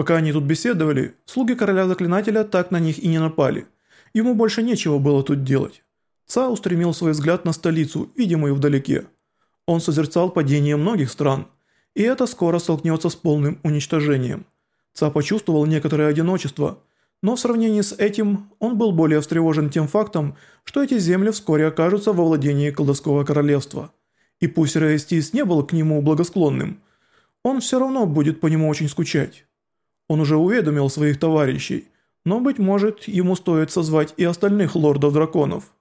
Пока они тут беседовали, слуги короля заклинателя так на них и не напали. Ему больше нечего было тут делать. Ца устремил свой взгляд на столицу, видимую вдалеке. Он созерцал падение многих стран, и это скоро столкнется с полным уничтожением. Ца почувствовал некоторое одиночество, но в сравнении с этим он был более встревожен тем фактом, что эти земли вскоре окажутся во владении колдовского королевства. И пусть Раэстис не был к нему благосклонным, он все равно будет по нему очень скучать. Он уже уведомил своих товарищей, но, быть может, ему стоит созвать и остальных лордов-драконов.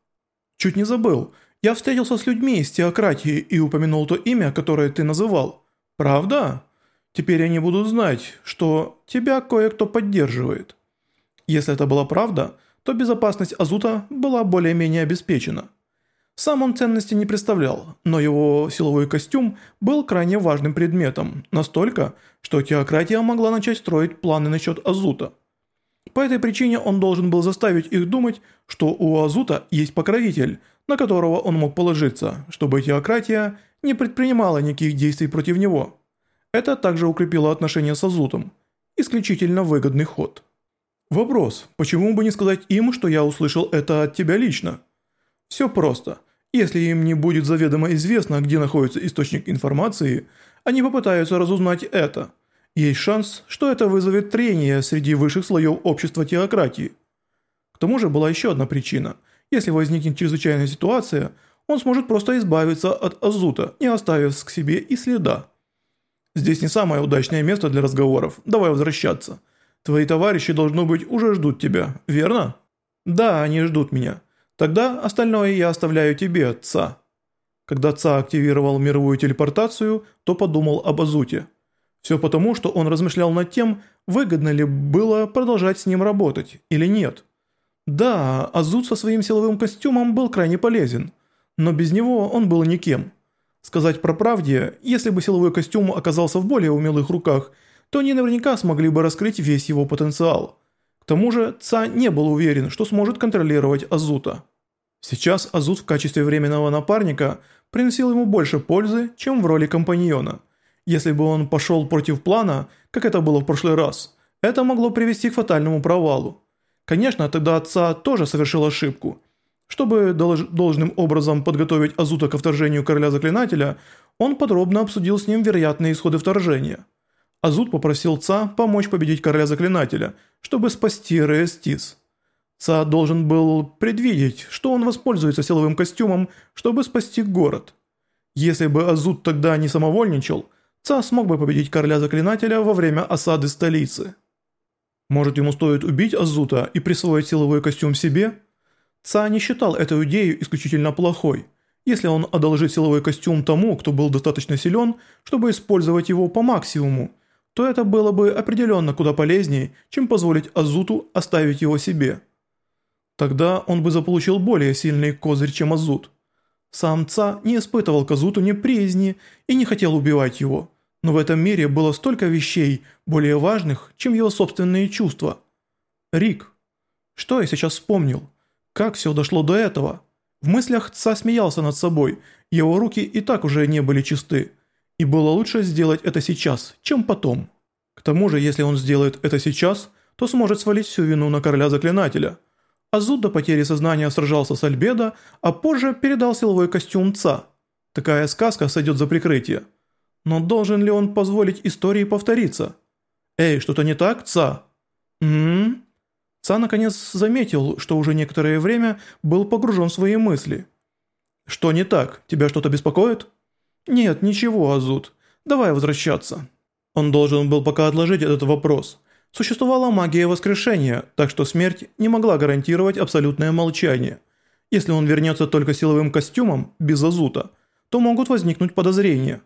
Чуть не забыл, я встретился с людьми из теократии и упомянул то имя, которое ты называл. Правда? Теперь они будут знать, что тебя кое-кто поддерживает. Если это была правда, то безопасность Азута была более-менее обеспечена. Сам он ценности не представлял, но его силовой костюм был крайне важным предметом, настолько, что теократия могла начать строить планы насчет Азута. По этой причине он должен был заставить их думать, что у Азута есть покровитель, на которого он мог положиться, чтобы теократия не предпринимала никаких действий против него. Это также укрепило отношения с Азутом. Исключительно выгодный ход. Вопрос, почему бы не сказать им, что я услышал это от тебя лично? Все просто. Если им не будет заведомо известно, где находится источник информации, они попытаются разузнать это – есть шанс, что это вызовет трение среди высших слоев общества теократии. К тому же была еще одна причина. Если возникнет чрезвычайная ситуация, он сможет просто избавиться от Азута, не оставив к себе и следа. Здесь не самое удачное место для разговоров, давай возвращаться. Твои товарищи, должно быть, уже ждут тебя, верно? Да, они ждут меня. Тогда остальное я оставляю тебе, отца. Когда Ца активировал мировую телепортацию, то подумал об Азуте. Все потому, что он размышлял над тем, выгодно ли было продолжать с ним работать или нет. Да, Азут со своим силовым костюмом был крайне полезен, но без него он был никем. Сказать про правде, если бы силовой костюм оказался в более умелых руках, то они наверняка смогли бы раскрыть весь его потенциал. К тому же Ца не был уверен, что сможет контролировать Азута. Сейчас Азут в качестве временного напарника приносил ему больше пользы, чем в роли компаньона – если бы он пошел против плана, как это было в прошлый раз, это могло привести к фатальному провалу. Конечно, тогда отца тоже совершил ошибку. Чтобы должным образом подготовить Азута ко вторжению короля заклинателя, он подробно обсудил с ним вероятные исходы вторжения. Азут попросил Ца помочь победить короля заклинателя, чтобы спасти Реестис. Ца должен был предвидеть, что он воспользуется силовым костюмом, чтобы спасти город. Если бы Азут тогда не самовольничал – Ца смог бы победить короля заклинателя во время осады столицы. Может ему стоит убить Азута и присвоить силовой костюм себе? Ца не считал эту идею исключительно плохой. Если он одолжит силовой костюм тому, кто был достаточно силен, чтобы использовать его по максимуму, то это было бы определенно куда полезнее, чем позволить Азуту оставить его себе. Тогда он бы заполучил более сильный козырь, чем Азут. Сам Ца не испытывал Казуту неприязни и не хотел убивать его, но в этом мире было столько вещей, более важных, чем его собственные чувства. Рик. Что я сейчас вспомнил? Как все дошло до этого? В мыслях Ца смеялся над собой, его руки и так уже не были чисты, и было лучше сделать это сейчас, чем потом. К тому же, если он сделает это сейчас, то сможет свалить всю вину на короля заклинателя – Азуд до потери сознания сражался с Альбедо, а позже передал силовой костюм Ца. Такая сказка сойдет за прикрытие. Но должен ли он позволить истории повториться? «Эй, что-то не так, Ца?» «М-м-м?» Ца наконец заметил, что уже некоторое время был погружен в свои мысли. «Что не так? Тебя что-то беспокоит?» «Нет, ничего, Азуд. Давай возвращаться». Он должен был пока отложить этот вопрос – Существовала магия воскрешения, так что смерть не могла гарантировать абсолютное молчание. Если он вернется только силовым костюмом, без азута, то могут возникнуть подозрения.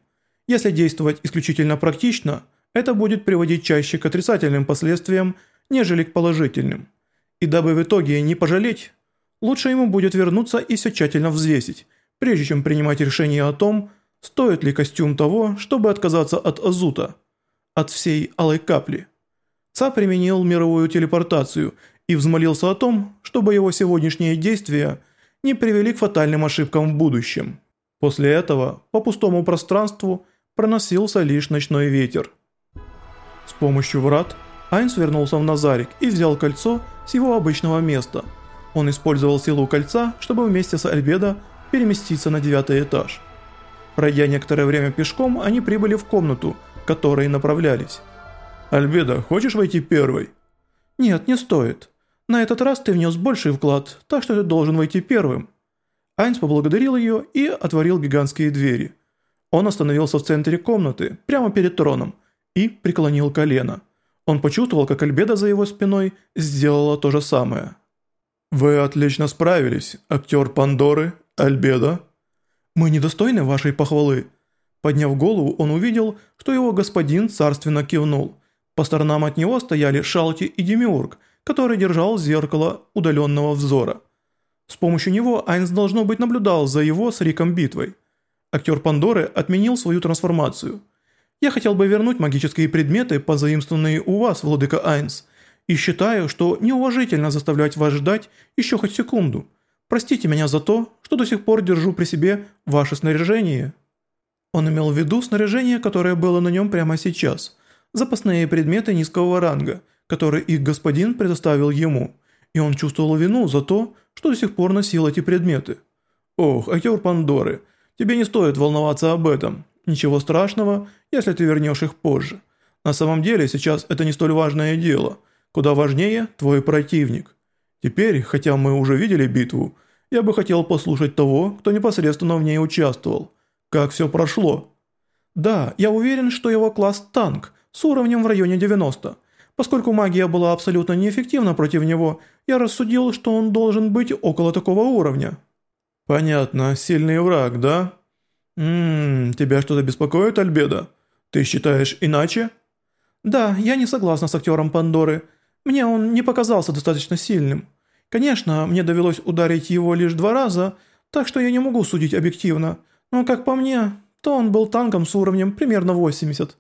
Если действовать исключительно практично, это будет приводить чаще к отрицательным последствиям, нежели к положительным. И дабы в итоге не пожалеть, лучше ему будет вернуться и все тщательно взвесить, прежде чем принимать решение о том, стоит ли костюм того, чтобы отказаться от азута, от всей алой капли. Ца применил мировую телепортацию и взмолился о том, чтобы его сегодняшние действия не привели к фатальным ошибкам в будущем. После этого по пустому пространству проносился лишь ночной ветер. С помощью врат Айнс вернулся в Назарик и взял кольцо с его обычного места. Он использовал силу кольца, чтобы вместе с Альбедо переместиться на девятый этаж. Пройдя некоторое время пешком, они прибыли в комнату, к которой направлялись. «Альбедо, хочешь войти первой?» «Нет, не стоит. На этот раз ты внес больший вклад, так что ты должен войти первым». Айнс поблагодарил ее и отворил гигантские двери. Он остановился в центре комнаты, прямо перед троном, и преклонил колено. Он почувствовал, как Альбеда за его спиной сделала то же самое. «Вы отлично справились, актер Пандоры, Альбеда». «Мы недостойны вашей похвалы». Подняв голову, он увидел, что его господин царственно кивнул. По сторонам от него стояли Шалти и Демиург, который держал зеркало удаленного взора. С помощью него Айнс должно быть наблюдал за его с Риком битвой. Актер Пандоры отменил свою трансформацию. «Я хотел бы вернуть магические предметы, позаимствованные у вас, владыка Айнс, и считаю, что неуважительно заставлять вас ждать еще хоть секунду. Простите меня за то, что до сих пор держу при себе ваше снаряжение». Он имел в виду снаряжение, которое было на нем прямо сейчас. Запасные предметы низкого ранга, которые их господин предоставил ему. И он чувствовал вину за то, что до сих пор носил эти предметы. «Ох, актер Пандоры, тебе не стоит волноваться об этом. Ничего страшного, если ты вернешь их позже. На самом деле сейчас это не столь важное дело. Куда важнее твой противник. Теперь, хотя мы уже видели битву, я бы хотел послушать того, кто непосредственно в ней участвовал. Как все прошло?» «Да, я уверен, что его класс танк с уровнем в районе 90. Поскольку магия была абсолютно неэффективна против него, я рассудил, что он должен быть около такого уровня». «Понятно, сильный враг, да?» «Ммм, тебя что-то беспокоит, Альбеда? Ты считаешь иначе?» «Да, я не согласна с актером Пандоры. Мне он не показался достаточно сильным. Конечно, мне довелось ударить его лишь два раза, так что я не могу судить объективно, но как по мне, то он был танком с уровнем примерно 80.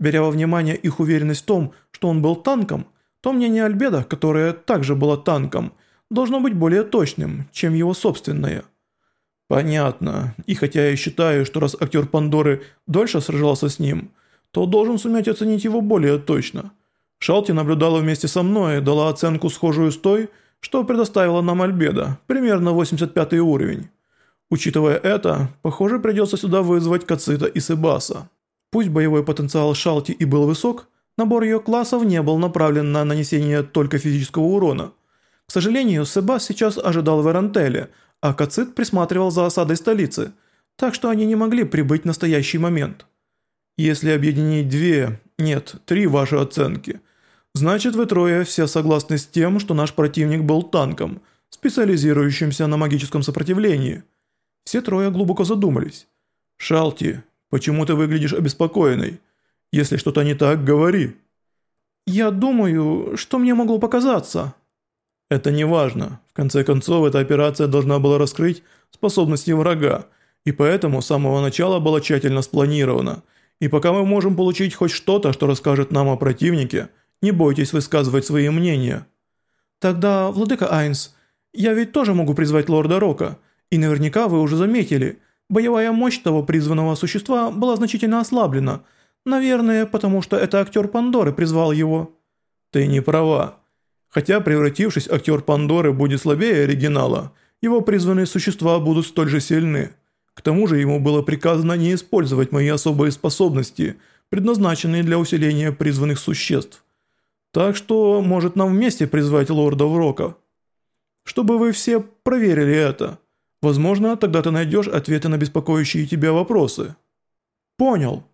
Беря во внимание их уверенность в том, что он был танком, то мнение Альбеда, которое также было танком, должно быть более точным, чем его собственное. Понятно, и хотя я считаю, что раз актер Пандоры дольше сражался с ним, то должен суметь оценить его более точно. Шалти наблюдала вместе со мной и дала оценку схожую с той, что предоставила нам Альбеда, примерно 85 уровень. Учитывая это, похоже придется сюда вызвать Кацита и Себаса. Пусть боевой потенциал Шалти и был высок, набор ее классов не был направлен на нанесение только физического урона. К сожалению, Себас сейчас ожидал в Эрантеле, а Кацит присматривал за осадой столицы, так что они не могли прибыть в настоящий момент. Если объединить две, нет, три ваши оценки, значит вы трое все согласны с тем, что наш противник был танком, специализирующимся на магическом сопротивлении. Все трое глубоко задумались. Шалти, почему ты выглядишь обеспокоенной? Если что-то не так, говори. Я думаю, что мне могло показаться. Это не важно. В конце концов, эта операция должна была раскрыть способности врага, и поэтому с самого начала была тщательно спланирована. И пока мы можем получить хоть что-то, что расскажет нам о противнике, не бойтесь высказывать свои мнения. Тогда, владыка Айнс, я ведь тоже могу призвать лорда Рока, и наверняка вы уже заметили, боевая мощь того призванного существа была значительно ослаблена, наверное, потому что это актер Пандоры призвал его. Ты не права. Хотя, превратившись, актер Пандоры будет слабее оригинала, его призванные существа будут столь же сильны. К тому же ему было приказано не использовать мои особые способности, предназначенные для усиления призванных существ. Так что, может нам вместе призвать лорда Врока? Чтобы вы все проверили это. Возможно, тогда ты найдешь ответы на беспокоящие тебя вопросы. Понял.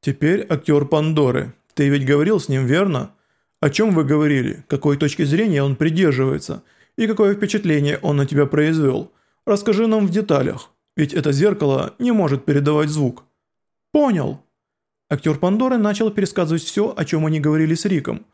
Теперь актер Пандоры. Ты ведь говорил с ним, верно? О чем вы говорили? Какой точки зрения он придерживается? И какое впечатление он на тебя произвел? Расскажи нам в деталях. Ведь это зеркало не может передавать звук. Понял. Актер Пандоры начал пересказывать все, о чем они говорили с Риком.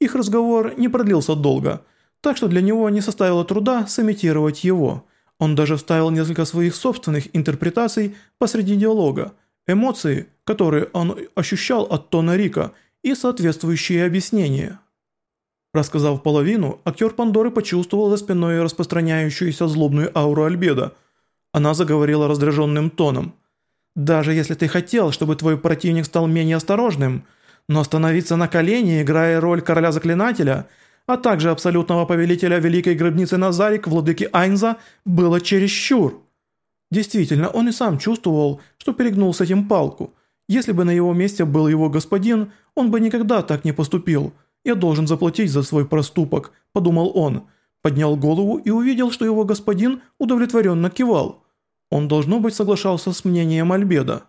Их разговор не продлился долго, так что для него не составило труда сымитировать его. Он даже вставил несколько своих собственных интерпретаций посреди диалога, эмоции, которые он ощущал от тона Рика и соответствующие объяснения. Рассказав половину, актер Пандоры почувствовал за спиной распространяющуюся злобную ауру Альбеда. Она заговорила раздраженным тоном. «Даже если ты хотел, чтобы твой противник стал менее осторожным, Но становиться на колени, играя роль короля-заклинателя, а также абсолютного повелителя Великой Гробницы Назарик, владыки Айнза, было чересчур. Действительно, он и сам чувствовал, что перегнул с этим палку. Если бы на его месте был его господин, он бы никогда так не поступил. «Я должен заплатить за свой проступок», – подумал он. Поднял голову и увидел, что его господин удовлетворенно кивал. Он, должно быть, соглашался с мнением Альбеда.